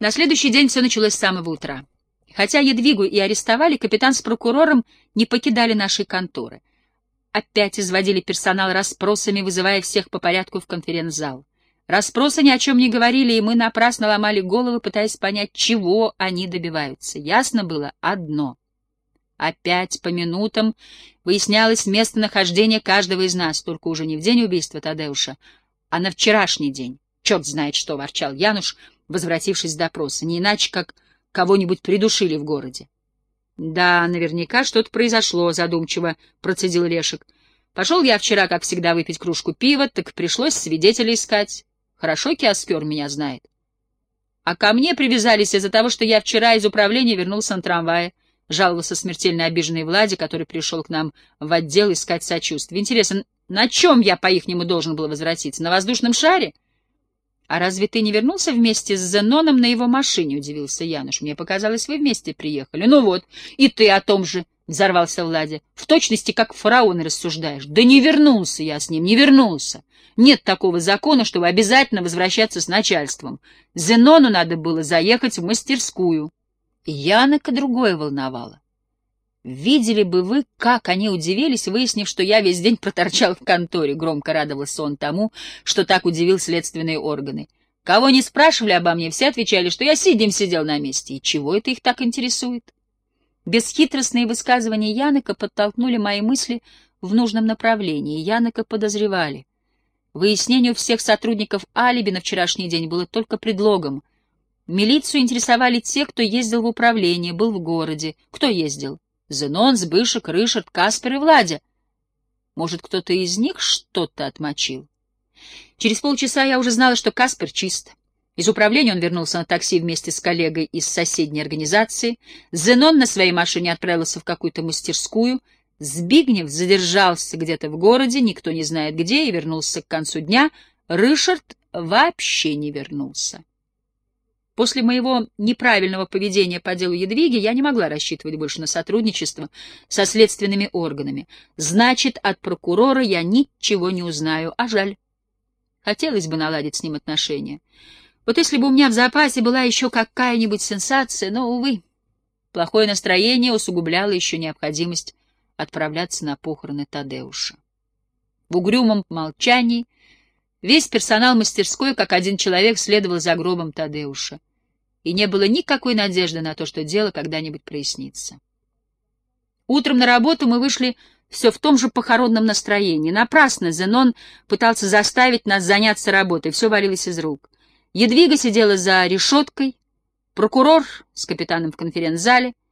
На следующий день все началось с самого утра. Хотя Едвигу и арестовали, капитан с прокурором не покидали нашей конторы. Опять изводили персонал расспросами, вызывая всех по порядку в конференц-зал. Расспросы ни о чем не говорили, и мы напрасно ломали головы, пытаясь понять, чего они добиваются. Ясно было одно. Опять по минутам выяснялось местонахождение каждого из нас, только уже не в день убийства Тадеуша, а на вчерашний день. Черт знает что, — ворчал Януш, возвратившись с допроса, не иначе, как кого-нибудь придушили в городе. — Да, наверняка что-то произошло, — задумчиво процедил Лешек. Пошел я вчера, как всегда, выпить кружку пива, так пришлось свидетелей искать. Хорошо Киоскер меня знает. А ко мне привязались из-за того, что я вчера из управления вернулся на трамвае. Жаловался смертельно обиженный Влади, который пришел к нам в отдел искать сочувствие. Интересно, на чем я, по-ихнему, должен был возвратиться? На воздушном шаре? — А разве ты не вернулся вместе с Зеноном на его машине? — удивился Януш. — Мне показалось, вы вместе приехали. — Ну вот, и ты о том же, — взорвался Влади. — В точности, как фараон рассуждаешь. Да не вернулся я с ним, не вернулся. Нет такого закона, чтобы обязательно возвращаться с начальством. Зенону надо было заехать в мастерскую. Янока другое волновало. Видели бы вы, как они удивились, выяснив, что я весь день проторчал в конторе. Громко радовался он тому, что так удивил следственные органы. Кого не спрашивали обо мне, все отвечали, что я сидим сидел на месте. И чего это их так интересует? Бесхитростные высказывания Янока подтолкнули мои мысли в нужном направлении. Янока подозревали — Выяснение у всех сотрудников алиби на вчерашний день было только предлогом. Милицию интересовали те, кто ездил в управление, был в городе. Кто ездил? Зенон, Сбышек, Рышард, Каспер и Владя. Может, кто-то из них что-то отмочил? Через полчаса я уже знала, что Каспер чист. Из управления он вернулся на такси вместе с коллегой из соседней организации. Зенон на своей машине отправился в какую-то мастерскую — Збигнев задержался где-то в городе, никто не знает где, и вернулся к концу дня. Рышард вообще не вернулся. После моего неправильного поведения по делу Едвиги я не могла рассчитывать больше на сотрудничество со следственными органами. Значит, от прокурора я ничего не узнаю, а жаль. Хотелось бы наладить с ним отношения. Вот если бы у меня в запасе была еще какая-нибудь сенсация, но, увы, плохое настроение усугубляло еще необходимость отправляться на похороны Тадеуша. В угрюмом молчании весь персонал мастерской, как один человек, следовал за гробом Тадеуша, и не было никакой надежды на то, что дело когда-нибудь прояснится. Утром на работу мы вышли все в том же похоронном настроении. Напрасно Зенон пытался заставить нас заняться работой, все валилось из рук. Едвига сидела за решеткой, прокурор с капитаном в конференц-зале —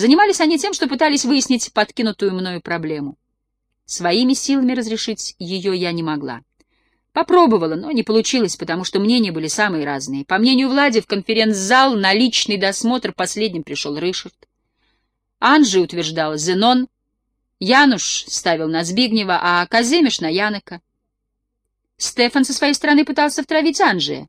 Занимались они тем, что пытались выяснить подкинутую мною проблему. Своими силами разрешить ее я не могла. Попробовала, но не получилось, потому что мнения были самые разные. По мнению Влади, в конференц-зал на личный досмотр последним пришел Рышард. Анжи утверждала Зенон, Януш ставил на Збигнева, а Каземиш — на Янока. Стефан со своей стороны пытался втравить Анжия.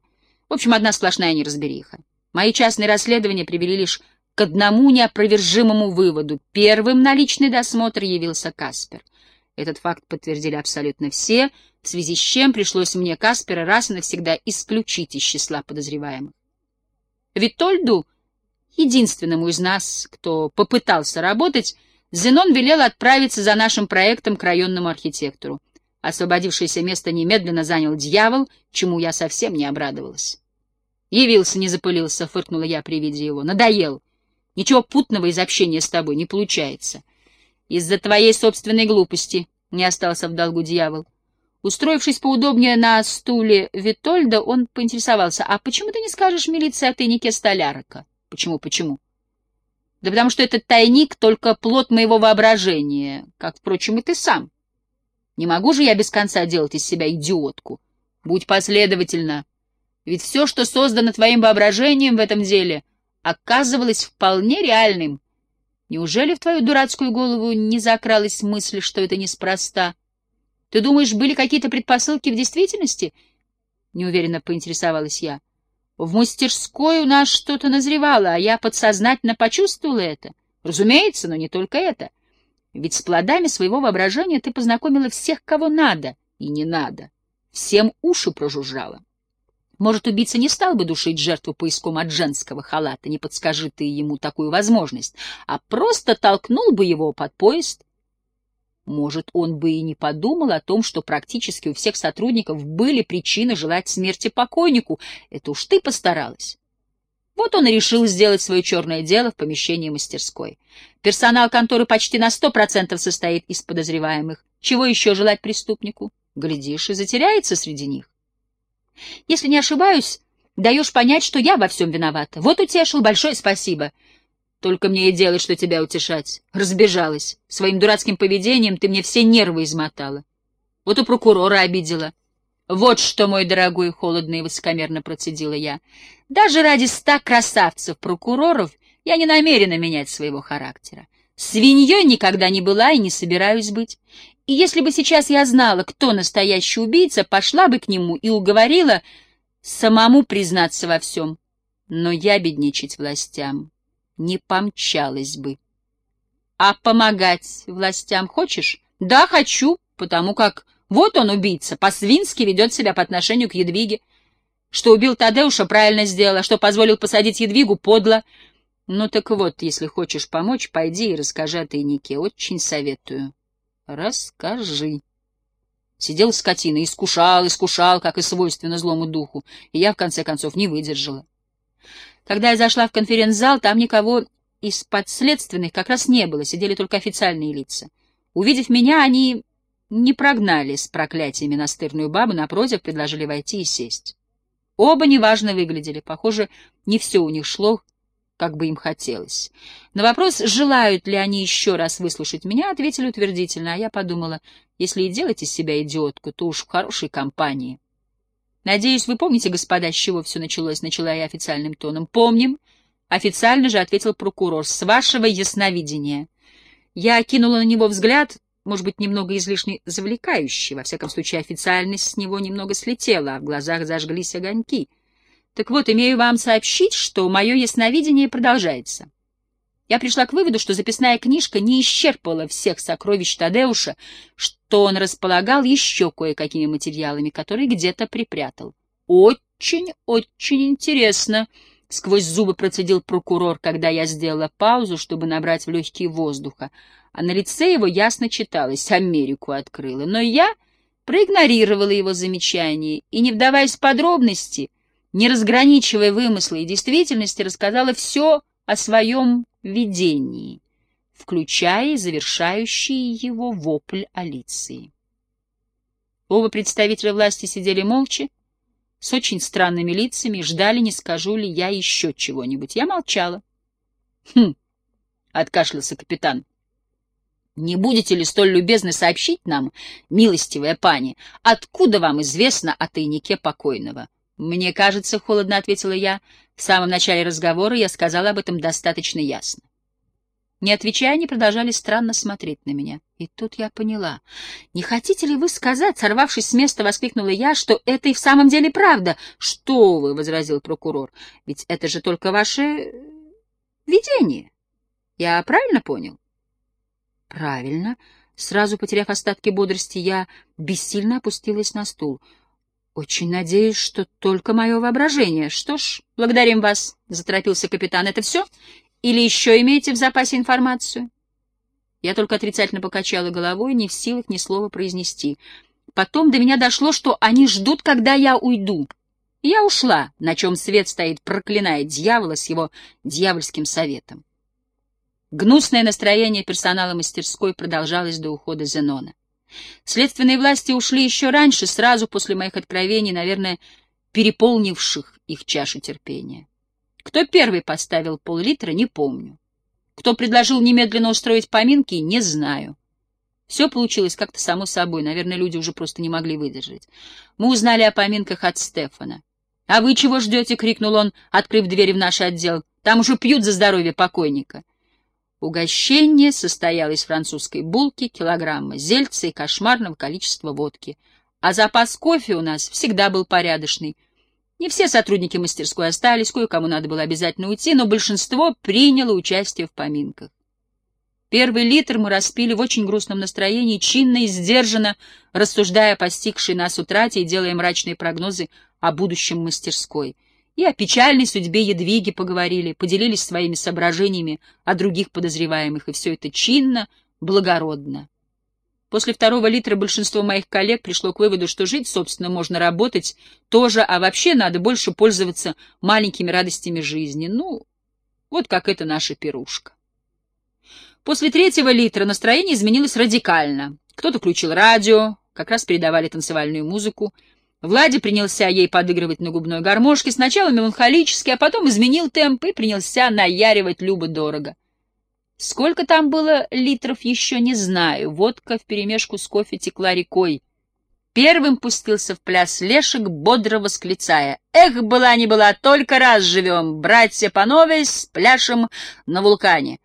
В общем, одна сплошная неразбериха. Мои частные расследования привели лишь к одному неопровержимому выводу. Первым на личный досмотр явился Каспер. Этот факт подтвердили абсолютно все, в связи с чем пришлось мне Каспера раз и навсегда исключить из числа подозреваемых. Витольду, единственному из нас, кто попытался работать, Зенон велел отправиться за нашим проектом к районному архитектору. Освободившееся место немедленно занял дьявол, чему я совсем не обрадовалась. «Явился, не запылился», — фыркнула я при виде его. «Надоел. Ничего путного из общения с тобой не получается. Из-за твоей собственной глупости не остался в долгу дьявол. Устроившись поудобнее на стуле Витольда, он поинтересовался, «А почему ты не скажешь милиции о тайнике столярока?» «Почему, почему?» «Да потому что этот тайник — только плод моего воображения, как, впрочем, и ты сам. Не могу же я без конца делать из себя идиотку. Будь последовательна. Ведь все, что создано твоим воображением в этом деле — оказывалось вполне реальным. Неужели в твою дурацкую голову не закралась мысль, что это неспроста? Ты думаешь, были какие-то предпосылки в действительности? Неуверенно поинтересовалась я. В мастерской у нас что-то назревало, а я подсознательно почувствовала это. Разумеется, но не только это. Ведь с плодами своего воображения ты познакомила всех, кого надо и не надо. Всем уши прожужжала. Может, убийца не стал бы душить жертву поиском от женского халата, не подскажи ты ему такую возможность, а просто толкнул бы его под поезд. Может, он бы и не подумал о том, что практически у всех сотрудников были причины желать смерти покойнику. Это уж ты постаралась. Вот он и решил сделать свое черное дело в помещении мастерской. Персонал конторы почти на сто процентов состоит из подозреваемых. Чего еще желать преступнику? Глядишь, и затеряется среди них. Если не ошибаюсь, даешь понять, что я во всем виновата. Вот утешил, большое спасибо. Только мне и делать, что тебя утешать. Разбежалась. Своим дурацким поведением ты мне все нервы измотала. Вот у прокурора обидела. Вот что, мой дорогой, холодно и высокомерно процедила я. Даже ради ста красавцев-прокуроров я не намерена менять своего характера. Свиньей никогда не была и не собираюсь быть. И если бы сейчас я знала, кто настоящий убийца, пошла бы к нему и уговорила самому признаться во всем. Но я бедничать властям не помчалась бы. А помогать властям хочешь? Да, хочу, потому как вот он убийца, по-свински ведет себя по отношению к Едвиге. Что убил Тадеуша, правильно сделал, а что позволил посадить Едвигу, подло. Ну так вот, если хочешь помочь, пойди и расскажи о тайнике, очень советую. Расскажи. Сидел скотина, искушал, искушал, как и свойственно злому духу, и я, в конце концов, не выдержала. Когда я зашла в конференц-зал, там никого из подследственных как раз не было, сидели только официальные лица. Увидев меня, они не прогнали с проклятиями настырную бабу, напротив, предложили войти и сесть. Оба неважно выглядели, похоже, не все у них шло как бы им хотелось. На вопрос, желают ли они еще раз выслушать меня, ответили утвердительно, а я подумала, если и делать из себя идиотку, то уж в хорошей компании. Надеюсь, вы помните, господа, с чего все началось, начала я официальным тоном. Помним. Официально же ответил прокурор. С вашего ясновидения. Я окинула на него взгляд, может быть, немного излишне завлекающий. Во всяком случае, официальность с него немного слетела, а в глазах зажглись огоньки — так вот, имею вам сообщить, что мое ясновидение продолжается. Я пришла к выводу, что записная книжка не исчерпывала всех сокровищ Тадеуша, что он располагал еще кое-какими материалами, которые где-то припрятал. «Очень-очень интересно», — сквозь зубы процедил прокурор, когда я сделала паузу, чтобы набрать в легкие воздуха, а на лице его ясно читалось «Америку открыла». Но я проигнорировала его замечание и, не вдаваясь в подробности, — не разграничивая вымысла и действительности, рассказала все о своем видении, включая завершающий его вопль Алиции. Оба представителя власти сидели молча, с очень странными лицами, ждали, не скажу ли я еще чего-нибудь. Я молчала. — Хм, — откашлялся капитан. — Не будете ли столь любезны сообщить нам, милостивая пани, откуда вам известно о тайнике покойного? — «Мне кажется, — холодно ответила я, — в самом начале разговора я сказала об этом достаточно ясно». Не отвечая, они продолжали странно смотреть на меня. И тут я поняла. «Не хотите ли вы сказать?» — сорвавшись с места, воскликнула я, что это и в самом деле правда. «Что вы?» — возразил прокурор. «Ведь это же только ваше видение. Я правильно понял?» «Правильно». Сразу потеряв остатки бодрости, я бессильно опустилась на стул — очень надеюсь, что только мое воображение. Что ж, благодарим вас, — заторопился капитан. Это все? Или еще имеете в запасе информацию? Я только отрицательно покачала головой, не в силах ни слова произнести. Потом до меня дошло, что они ждут, когда я уйду. Я ушла, на чем свет стоит, проклиная дьявола с его дьявольским советом. Гнусное настроение персонала мастерской продолжалось до ухода Зенона. Следственные власти ушли еще раньше, сразу после моих откровений, наверное, переполнивших их чашу терпения. Кто первый поставил пол-литра, не помню. Кто предложил немедленно устроить поминки, не знаю. Все получилось как-то само собой, наверное, люди уже просто не могли выдержать. Мы узнали о поминках от Стефана. «А вы чего ждете?» — крикнул он, открыв дверь в наш отдел. «Там уже пьют за здоровье покойника». Угощение состояло из французской булки, килограмма зельца и кошмарного количества водки. А запас кофе у нас всегда был порядочный. Не все сотрудники мастерской остались, кое-кому надо было обязательно уйти, но большинство приняло участие в поминках. Первый литр мы распили в очень грустном настроении, чинно и сдержанно, рассуждая о постигшей нас утрате и делая мрачные прогнозы о будущем мастерской. И о печальной судьбе Едвиги поговорили, поделились своими соображениями о других подозреваемых, и все это чинно, благородно. После второго литра большинство моих коллег пришло к выводу, что жить, собственно, можно работать тоже, а вообще надо больше пользоваться маленькими радостями жизни. Ну, вот как это наша пирушка. После третьего литра настроение изменилось радикально. Кто-то включил радио, как раз передавали танцевальную музыку. Влади принялся ей подыгрывать на губной гармошке, сначала меланхолически, а потом изменил темп и принялся наяривать любо-дорого. Сколько там было литров, еще не знаю. Водка вперемешку с кофе текла рекой. Первым пустился в пляс Лешек, бодро восклицая. «Эх, была не была, только раз живем, братья по новой с пляшем на вулкане».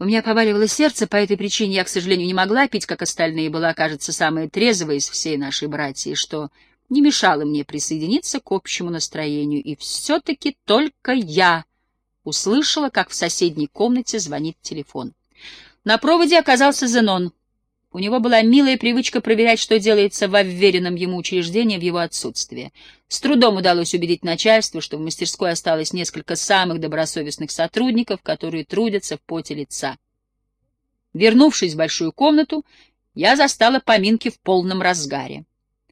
У меня поваливало сердце, по этой причине я, к сожалению, не могла пить, как остальные, была, кажется, самая трезвая из всей нашей братьи, что не мешало мне присоединиться к общему настроению, и все-таки только я услышала, как в соседней комнате звонит телефон. На проводе оказался Зенон. У него была милая привычка проверять, что делается в уверенном ему учреждении в его отсутствие. С трудом удалось убедить начальство, что в мастерской осталось несколько самых добросовестных сотрудников, которые трудятся в поте лица. Вернувшись в большую комнату, я застала поминки в полном разгаре.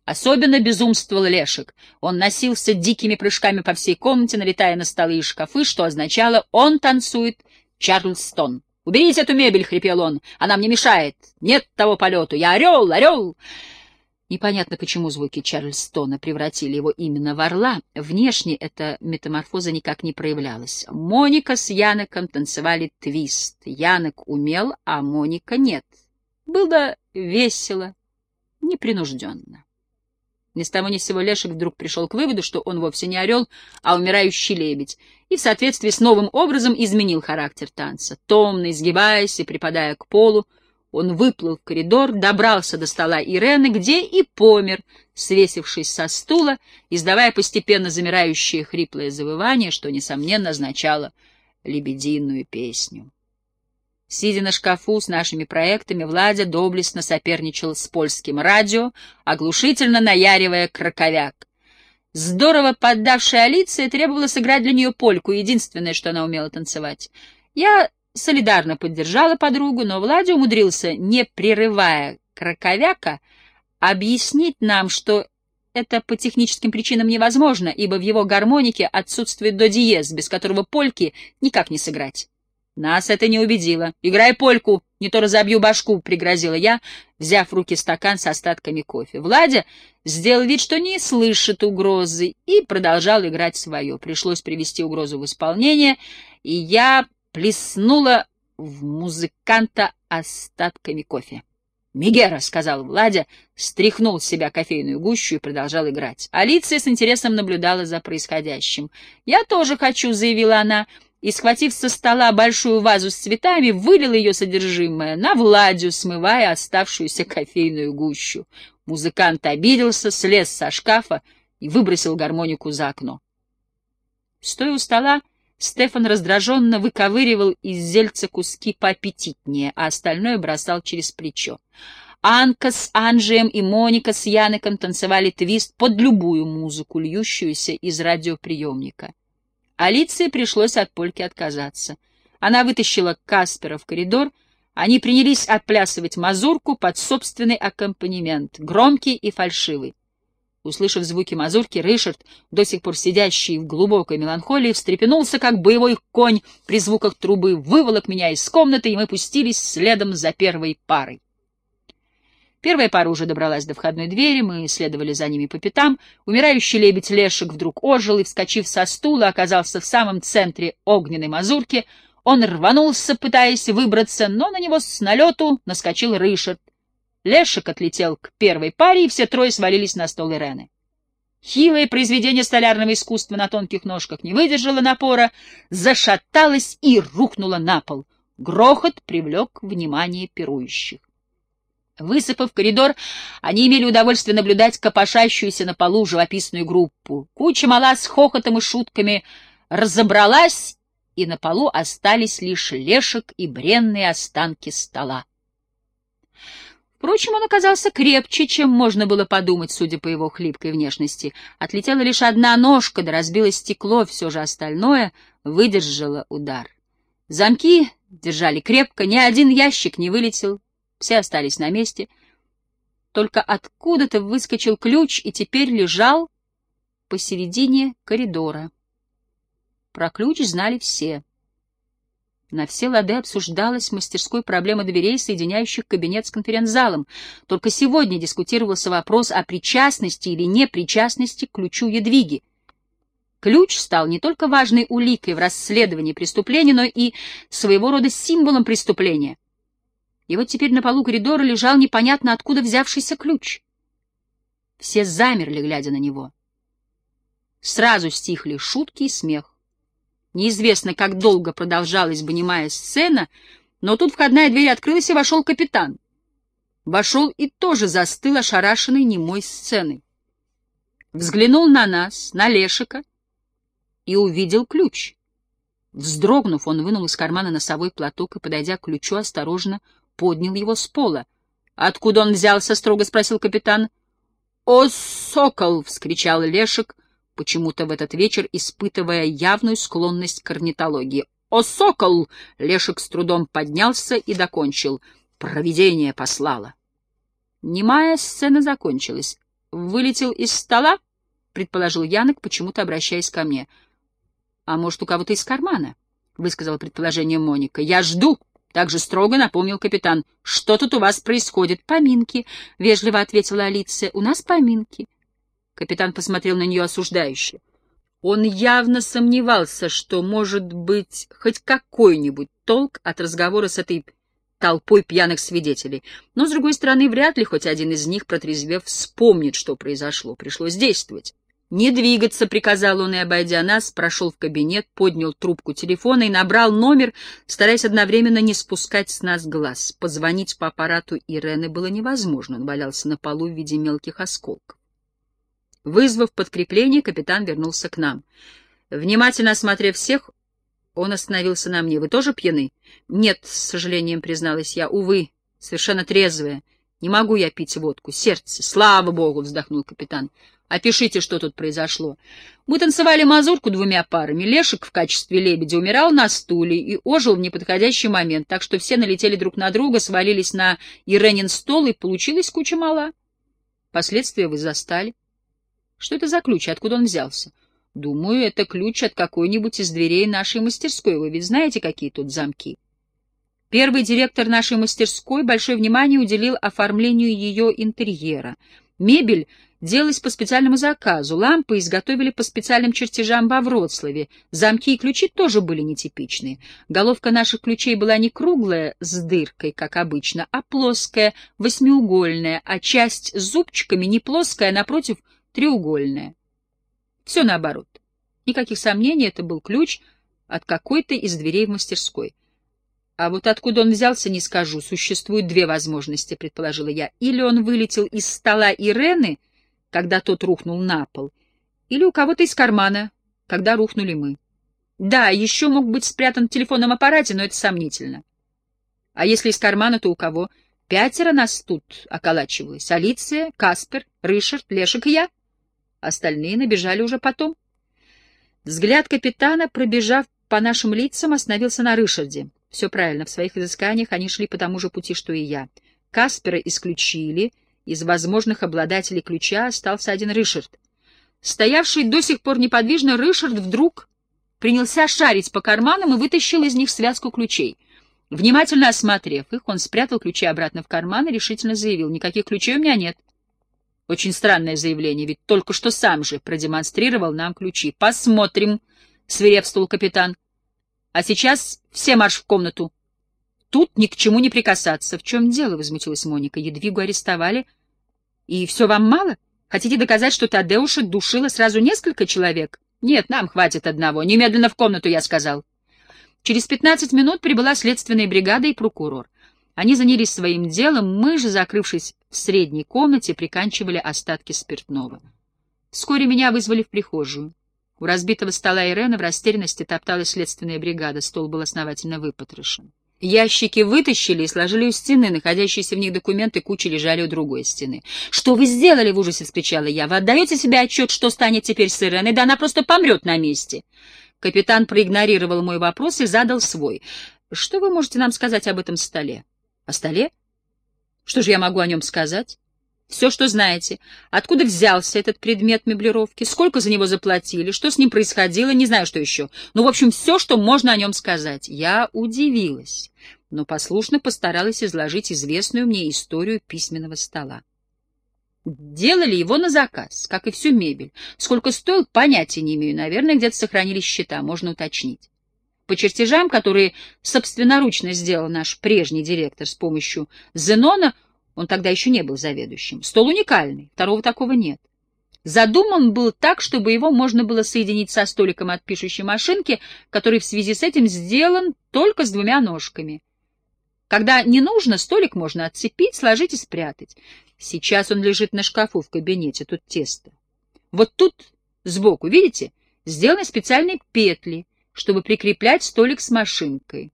Особенно безумствовал Лешек. Он носился дикими прыжками по всей комнате, налетая на столы и шкафы, что означало «он танцует Чарльстон». «Уберите эту мебель!» — хрипел он. «Она мне мешает! Нет того полету! Я орел! Орел!» Непонятно, почему звуки Чарльстона превратили его именно в орла. Внешне эта метаморфоза никак не проявлялась. Моника с Яноком танцевали твист. Янок умел, а Моника нет. Было весело, непринужденно. Ни с того ни с сего Лешек вдруг пришел к выводу, что он вовсе не орел, а умирающий лебедь, и в соответствии с новым образом изменил характер танца. Томно изгибаясь и припадая к полу, он выплыл в коридор, добрался до стола Ирены, где и помер, свесившись со стула, издавая постепенно замирающее хриплое завывание, что, несомненно, означало лебединую песню. Сидя на шкафу с нашими проектами, Владя доблестно соперничал с польским радио, оглушительно наяривая краковяк. Здорово поддавшая Алиция требовала сыграть для нее польку, единственное, что она умела танцевать. Я солидарно поддержала подругу, но Владя умудрился, не прерывая краковяка, объяснить нам, что это по техническим причинам невозможно, ибо в его гармонике отсутствует до диез, без которого польки никак не сыграть. Нас это не убедило. «Играй польку, не то разобью башку», — пригрозила я, взяв в руки стакан с остатками кофе. Владя сделал вид, что не слышит угрозы, и продолжал играть свое. Пришлось привести угрозу в исполнение, и я плеснула в музыканта остатками кофе. «Мигера», — сказал Владя, стряхнул с себя кофейную гущу и продолжал играть. Алиция с интересом наблюдала за происходящим. «Я тоже хочу», — заявила она, — и, схватив со стола большую вазу с цветами, вылил ее содержимое на Владю, смывая оставшуюся кофейную гущу. Музыкант обиделся, слез со шкафа и выбросил гармонику за окно. Стоя у стола, Стефан раздраженно выковыривал из зельца куски поаппетитнее, а остальное бросал через плечо. Анка с Анжием и Моника с Янеком танцевали твист под любую музыку, льющуюся из радиоприемника. Алиции пришлось от польки отказаться. Она вытащила Каспера в коридор, они принялись отплясывать мазурку под собственный аккомпанемент, громкий и фальшивый. Услышав звуки мазурки, Ришард, до сих пор сидящий в глубокой меланхолии, встрепенулся, как боевой конь при звуках трубы, выволок меня из комнаты, и мы пустились следом за первой парой. Первая пара уже добралась до входной двери, мы следовали за ними по пятам. Умирающий лебедь Лешек вдруг ожил и, вскочив со стула, оказался в самом центре огненной мазурки. Он рванулся, пытаясь выбраться, но на него с налету наскочил Ришард. Лешек отлетел к первой паре, и все трое свалились на стол Ирены. Хилое произведение столярного искусства на тонких ножках не выдержало напора, зашаталось и рухнуло на пол. Грохот привлек внимание пирующих. Высыпав коридор, они имели удовольствие наблюдать копошащуюся на полу живописную группу. Куча мала с хохотом и шутками разобралась и на полу остались лишь лешек и бренные останки стола. Впрочем, он оказался крепче, чем можно было подумать, судя по его хлипкой внешности. Отлетела лишь одна ножка, да разбилось стекло, все же остальное выдержало удар. Замки держали крепко, ни один ящик не вылетел, все остались на месте. Только откуда-то выскочил ключ и теперь лежал посередине коридора. Про ключ знали все. На все лады обсуждалась мастерской проблема дверей, соединяющих кабинет с конференц-залом. Только сегодня дискутировался вопрос о причастности или непричастности к ключу Едвиги. Ключ стал не только важной уликой в расследовании преступления, но и своего рода символом преступления. И вот теперь на полу коридора лежал непонятно откуда взявшийся ключ. Все замерли, глядя на него. Сразу стихли шутки и смех. Неизвестно, как долго продолжалась бы немая сцена, но тут входная дверь открылась, и вошел капитан. Вошел и тоже застыл ошарашенный немой сценой. Взглянул на нас, на Лешика, и увидел ключ. Вздрогнув, он вынул из кармана носовой платок и, подойдя к ключу, осторожно поднял его с пола. — Откуда он взялся? — строго спросил капитан. — О, сокол! — вскричал Лешик, почему-то в этот вечер испытывая явную склонность к орнитологии. «О, сокол!» — Лешек с трудом поднялся и докончил. «Провидение послало». Немая сцена закончилась. «Вылетел из стола?» — предположил Янок, почему-то обращаясь ко мне. «А может, у кого-то из кармана?» — высказала предположение Моника. «Я жду!» — также строго напомнил капитан. «Что тут у вас происходит?» «Поминки», — вежливо ответила Алиция. «У нас поминки». Капитан посмотрел на нее осуждающе. Он явно сомневался, что может быть хоть какой-нибудь толк от разговора с этой толпой пьяных свидетелей. Но, с другой стороны, вряд ли хоть один из них, протрезвев, вспомнит, что произошло. Пришлось действовать. «Не двигаться», — приказал он, и, обойдя нас, прошел в кабинет, поднял трубку телефона и набрал номер, стараясь одновременно не спускать с нас глаз. Позвонить по аппарату Ирены было невозможно, он валялся на полу в виде мелких осколков. Вызвав подкрепление, капитан вернулся к нам. Внимательно осмотрев всех, он остановился на мне. «Вы тоже пьяны?» «Нет», — с сожалением призналась я. «Увы, совершенно трезвая. Не могу я пить водку. Сердце. Слава богу!» — вздохнул капитан. «Опишите, что тут произошло. Мы танцевали мазурку двумя парами. Лешек в качестве лебедя умирал на стуле и ожил в неподходящий момент, так что все налетели друг на друга, свалились на Иренин стол, и получилась куча мала. Последствия вы застали. Что это за ключ? Откуда он взялся? Думаю, это ключ от какой-нибудь из дверей нашей мастерской. Вы ведь знаете, какие тут замки? Первый директор нашей мастерской большое внимание уделил оформлению ее интерьера. Мебель делалась по специальному заказу, лампы изготовили по специальным чертежам во Вроцлаве, замки и ключи тоже были нетипичные. Головка наших ключей была не круглая с дыркой, как обычно, а плоская, восьмиугольная, а часть с зубчиками не плоская, а напротив — треугольная. Все наоборот. Никаких сомнений, это был ключ от какой-то из дверей в мастерской. А вот откуда он взялся, не скажу. Существует две возможности, предположила я. Или он вылетел из стола Ирены, когда тот рухнул на пол, или у кого-то из кармана, когда рухнули мы. Да, еще мог быть спрятан в телефонном аппарате, но это сомнительно. А если из кармана, то у кого? Пятеро нас тут околачивалось. Алиция, Каспер, Рышард, Лешек и я. Остальные набежали уже потом. Взгляд капитана, пробежав по нашим лицам, остановился на Рышарде. Все правильно, в своих изысканиях они шли по тому же пути, что и я. Каспера исключили, из возможных обладателей ключа остался один Рышард. Стоявший до сих пор неподвижно Рышард вдруг принялся шарить по карманам и вытащил из них связку ключей. Внимательно осмотрев их, он спрятал ключи обратно в карман и решительно заявил, «Никаких ключей у меня нет». Очень странное заявление, ведь только что сам же продемонстрировал нам ключи. Посмотрим, свирепствовал капитан. А сейчас все марш в комнату. Тут ни к чему не прикасаться. В чем дело? возмутилась Моника. Едвигу арестовали. И все вам мало? Хотите доказать, что Тадеуша душила сразу несколько человек? Нет, нам хватит одного. Немедленно в комнату, я сказал. Через пятнадцать минут прибыла следственная бригада и прокурор. Они занялись своим делом, мы же, закрывшись в средней комнате, приканчивали остатки спиртного. Вскоре меня вызвали в прихожую. У разбитого стола Ирена в растерянности топталась следственная бригада, стол был основательно выпотрошен. Ящики вытащили и сложили у стены, находящиеся в них документы кучи лежали у другой стены. «Что вы сделали?» — в ужасе вскричала я. «Вы отдаете себе отчет, что станет теперь с Иреной? Да она просто помрет на месте!» Капитан проигнорировал мой вопрос и задал свой. «Что вы можете нам сказать об этом столе?» «О столе? Что же я могу о нем сказать?» Все, что знаете. Откуда взялся этот предмет меблировки, сколько за него заплатили, что с ним происходило, не знаю, что еще. Ну, в общем, все, что можно о нем сказать. Я удивилась, но послушно постаралась изложить известную мне историю письменного стола. Делали его на заказ, как и всю мебель. Сколько стоил, понятия не имею. Наверное, где-то сохранились счета, можно уточнить. По чертежам, которые собственноручно сделал наш прежний директор с помощью Зенона, он тогда еще не был заведующим. Стол уникальный, второго такого нет. Задуман был так, чтобы его можно было соединить со столиком от пишущей машинки, который в связи с этим сделан только с двумя ножками. Когда не нужно, столик можно отцепить, сложить и спрятать. Сейчас он лежит на шкафу в кабинете, тут тесто. Вот тут сбоку, видите, сделаны специальные петли, чтобы прикреплять столик с машинкой.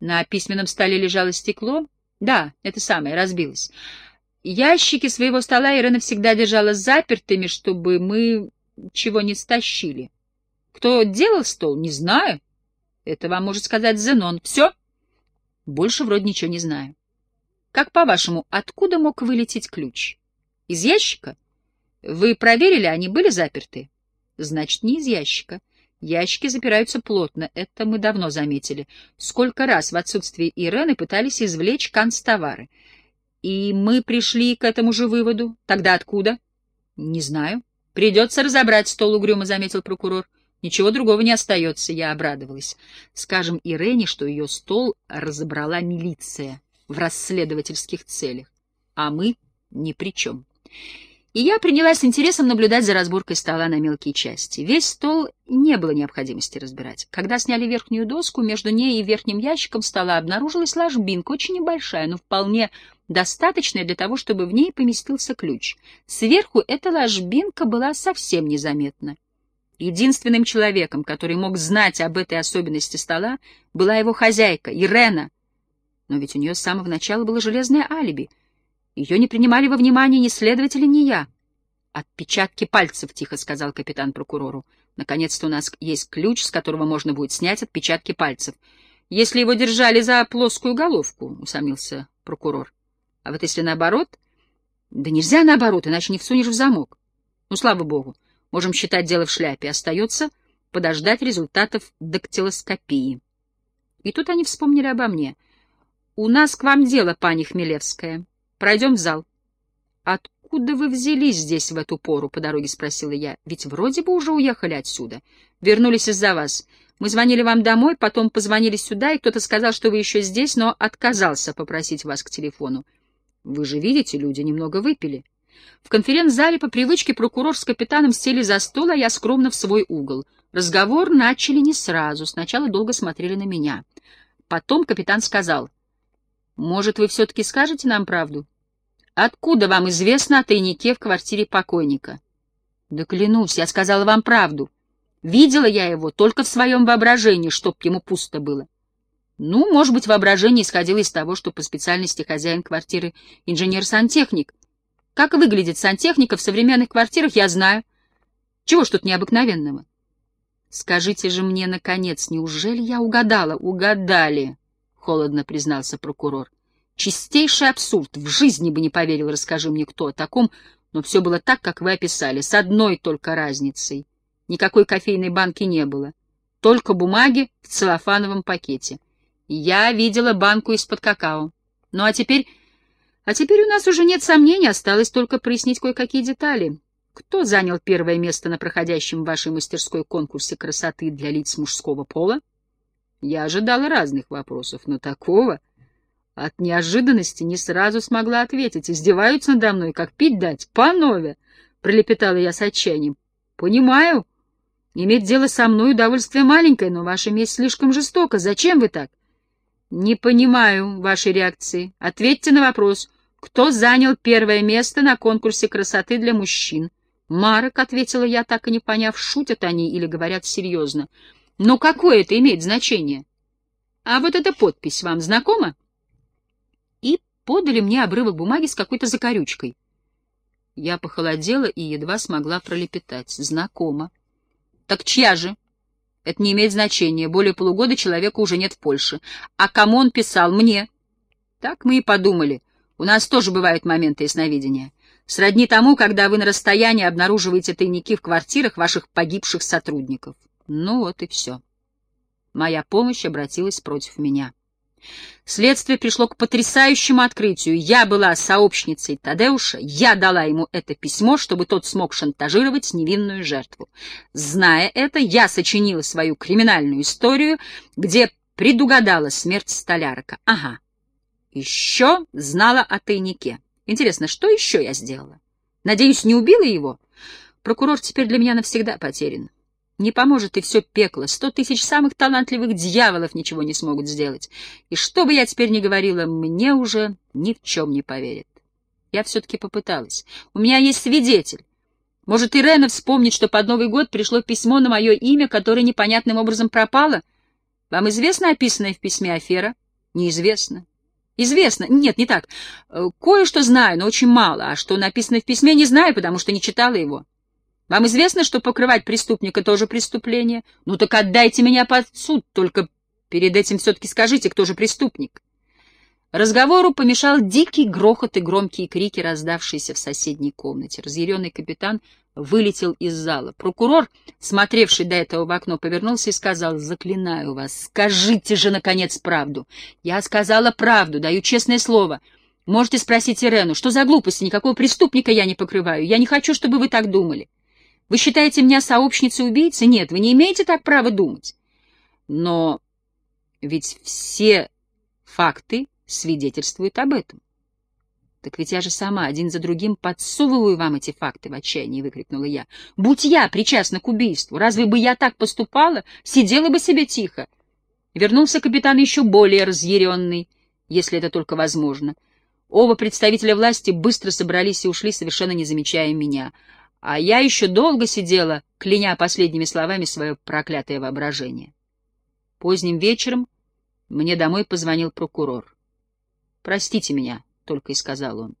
На письменном столе лежало стекло, да, это самое, разбилось. Ящики своего стола Ирена всегда держала запертыми, чтобы мы чего не стащили. Кто делал стол, не знаю. Это вам может сказать Зенон. Все? Больше вроде ничего не знаю. Как по-вашему, откуда мог вылететь ключ? Из ящика? Вы проверили, они были заперты? Значит, не из ящика. Ящики запираются плотно, это мы давно заметили. Сколько раз в отсутствие Ирены пытались извлечь канцтовары. И мы пришли к этому же выводу. Тогда откуда? Не знаю. Придется разобрать стол, угрюмо заметил прокурор. Ничего другого не остается, я обрадовалась. Скажем Ирене, что ее стол разобрала милиция в расследовательских целях, а мы ни при чем и я принялась с интересом наблюдать за разборкой стола на мелкие части. Весь стол не было необходимости разбирать. Когда сняли верхнюю доску, между ней и верхним ящиком стола обнаружилась ложбинка, очень небольшая, но вполне достаточная для того, чтобы в ней поместился ключ. Сверху эта ложбинка была совсем незаметна. Единственным человеком, который мог знать об этой особенности стола, была его хозяйка, Ирена. Но ведь у нее с самого начала было железное алиби — ее не принимали во внимание ни следователи, ни я. «Отпечатки пальцев», — тихо сказал капитан прокурору. «Наконец-то у нас есть ключ, с которого можно будет снять отпечатки пальцев. Если его держали за плоскую головку», — усомнился прокурор. «А вот если наоборот...» «Да нельзя наоборот, иначе не всунешь в замок. Ну, слава богу, можем считать дело в шляпе. Остается подождать результатов дактилоскопии». И тут они вспомнили обо мне. «У нас к вам дело, пани Хмелевская». Пройдем в зал. — Откуда вы взялись здесь в эту пору? — по дороге спросила я. — Ведь вроде бы уже уехали отсюда. Вернулись из-за вас. Мы звонили вам домой, потом позвонили сюда, и кто-то сказал, что вы еще здесь, но отказался попросить вас к телефону. Вы же видите, люди немного выпили. В конференц-зале по привычке прокурор с капитаном сели за стол, а я скромно в свой угол. Разговор начали не сразу, сначала долго смотрели на меня. Потом капитан сказал — может, вы все-таки скажете нам правду? Откуда вам известно о тайнике в квартире покойника? Да клянусь, я сказала вам правду. Видела я его только в своем воображении, чтоб ему пусто было. Ну, может быть, воображение исходило из того, что по специальности хозяин квартиры инженер-сантехник. Как выглядит сантехника в современных квартирах, я знаю. Чего ж тут необыкновенного? Скажите же мне, наконец, неужели я угадала? Угадали холодно признался прокурор. Чистейший абсурд. В жизни бы не поверил, расскажи мне кто о таком, но все было так, как вы описали, с одной только разницей. Никакой кофейной банки не было. Только бумаги в целлофановом пакете. Я видела банку из-под какао. Ну а теперь... А теперь у нас уже нет сомнений, осталось только прояснить кое-какие детали. Кто занял первое место на проходящем в вашей мастерской конкурсе красоты для лиц мужского пола? Я ожидала разных вопросов, но такого... От неожиданности не сразу смогла ответить. Издеваются надо мной, как пить дать. Панове! — пролепетала я с отчаянием. — Понимаю. Иметь дело со мной удовольствие маленькое, но ваша месть слишком жестока. Зачем вы так? — Не понимаю вашей реакции. Ответьте на вопрос. Кто занял первое место на конкурсе красоты для мужчин? «Марок», — ответила я, так и не поняв, шутят они или говорят серьезно. «Но какое это имеет значение? А вот эта подпись вам знакома?» И подали мне обрывок бумаги с какой-то закорючкой. Я похолодела и едва смогла пролепетать. «Знакомо». «Так чья же?» «Это не имеет значения. Более полугода человека уже нет в Польше. А кому он писал? Мне». «Так мы и подумали. У нас тоже бывают моменты ясновидения. Сродни тому, когда вы на расстоянии обнаруживаете тайники в квартирах ваших погибших сотрудников. Ну вот и все. Моя помощь обратилась против меня. Следствие пришло к потрясающему открытию. Я была сообщницей Тадеуша, я дала ему это письмо, чтобы тот смог шантажировать невинную жертву. Зная это, я сочинила свою криминальную историю, где предугадала смерть столярка. Ага. Еще знала о тайнике. Интересно, что еще я сделала? Надеюсь, не убила его? Прокурор теперь для меня навсегда потерян. Не поможет и все пекло. Сто тысяч самых талантливых дьяволов ничего не смогут сделать. И что бы я теперь ни говорила, мне уже ни в чем не поверят. Я все-таки попыталась. У меня есть свидетель. Может, Ирена вспомнит, что под Новый год пришло письмо на мое имя, которое непонятным образом пропало? Вам известно описанное в письме афера? Неизвестно. Известно. Нет, не так. Э, кое-что знаю, но очень мало. А что написано в письме, не знаю, потому что не читала его. Вам известно, что покрывать преступника тоже преступление? Ну так отдайте меня под суд, только перед этим все-таки скажите, кто же преступник. Разговору помешал дикий грохот и громкие крики, раздавшиеся в соседней комнате. Разъяренный капитан вылетел из зала. Прокурор, смотревший до этого в окно, повернулся и сказал, «Заклинаю вас, скажите же, наконец, правду». «Я сказала правду, даю честное слово. Можете спросить Ирену, что за глупости, никакого преступника я не покрываю. Я не хочу, чтобы вы так думали. Вы считаете меня сообщницей убийцы? Нет, вы не имеете так права думать. Но ведь все факты свидетельствуют об этом. «Так ведь я же сама один за другим подсовываю вам эти факты в отчаянии!» — выкрикнула я. «Будь я причастна к убийству, разве бы я так поступала? Сидела бы себе тихо!» Вернулся капитан еще более разъяренный, если это только возможно. Оба представителя власти быстро собрались и ушли, совершенно не замечая меня. А я еще долго сидела, кляня последними словами свое проклятое воображение. Поздним вечером мне домой позвонил прокурор. «Простите меня», — только и сказал он.